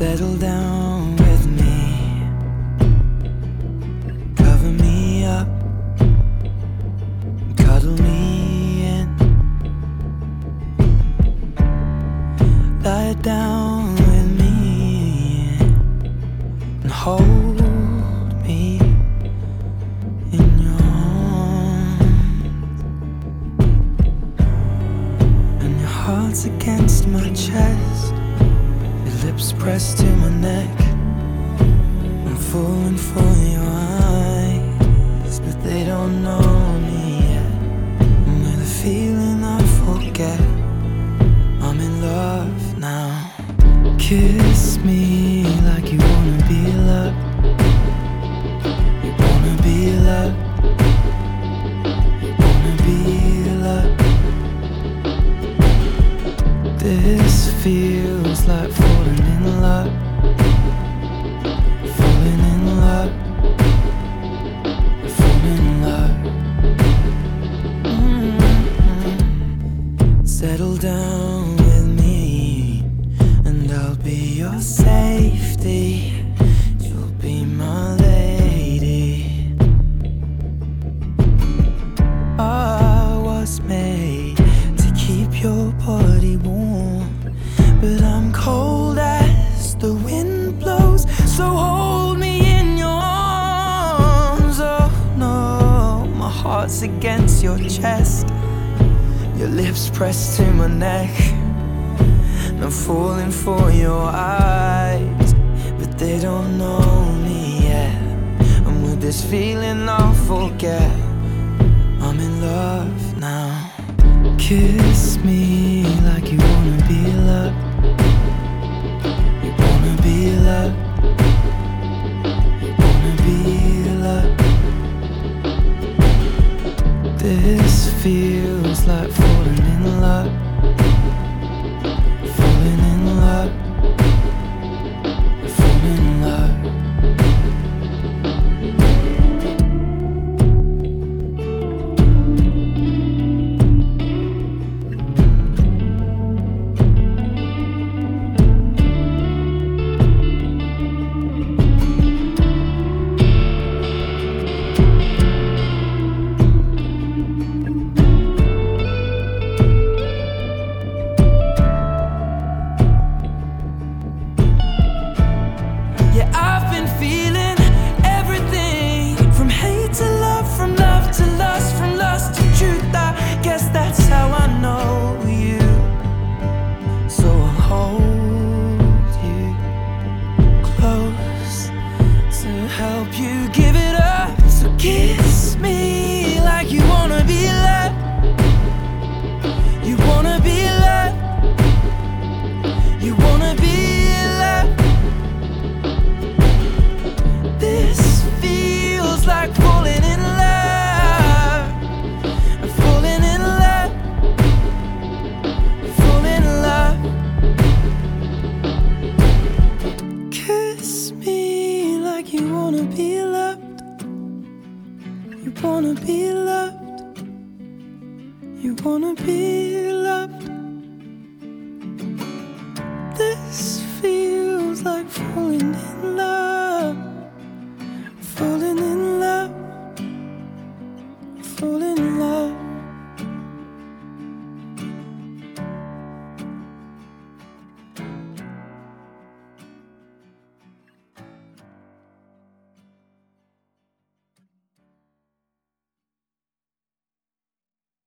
Settle down with me. Cover me up. Cuddle me in. Lie down with me and hold me in your arms. And your heart's against my chest. Pressed to my neck. I'm falling for your eyes, but they don't know me yet. And with a feeling I forget, I'm in love now. Kiss me like you wanna be loved. You wanna be loved. You wanna be loved. This feels like falling in love. Falling in love. Falling in love. Mm-hmm. Settle down with me, and I'll be your safety. You'll be my lady. I was made to keep your body warm, but I'm cold So hold me in your arms. Oh no, my heart's against your chest. Your lips pressed to my neck. And I'm falling for your eyes, but they don't know me yet. And with this feeling, I'll forget. I'm in love now. Kiss me like you wanna This feels like falling in love. wanna be loved. You wanna be loved. This feels like falling in love. Falling in love. Falling in love.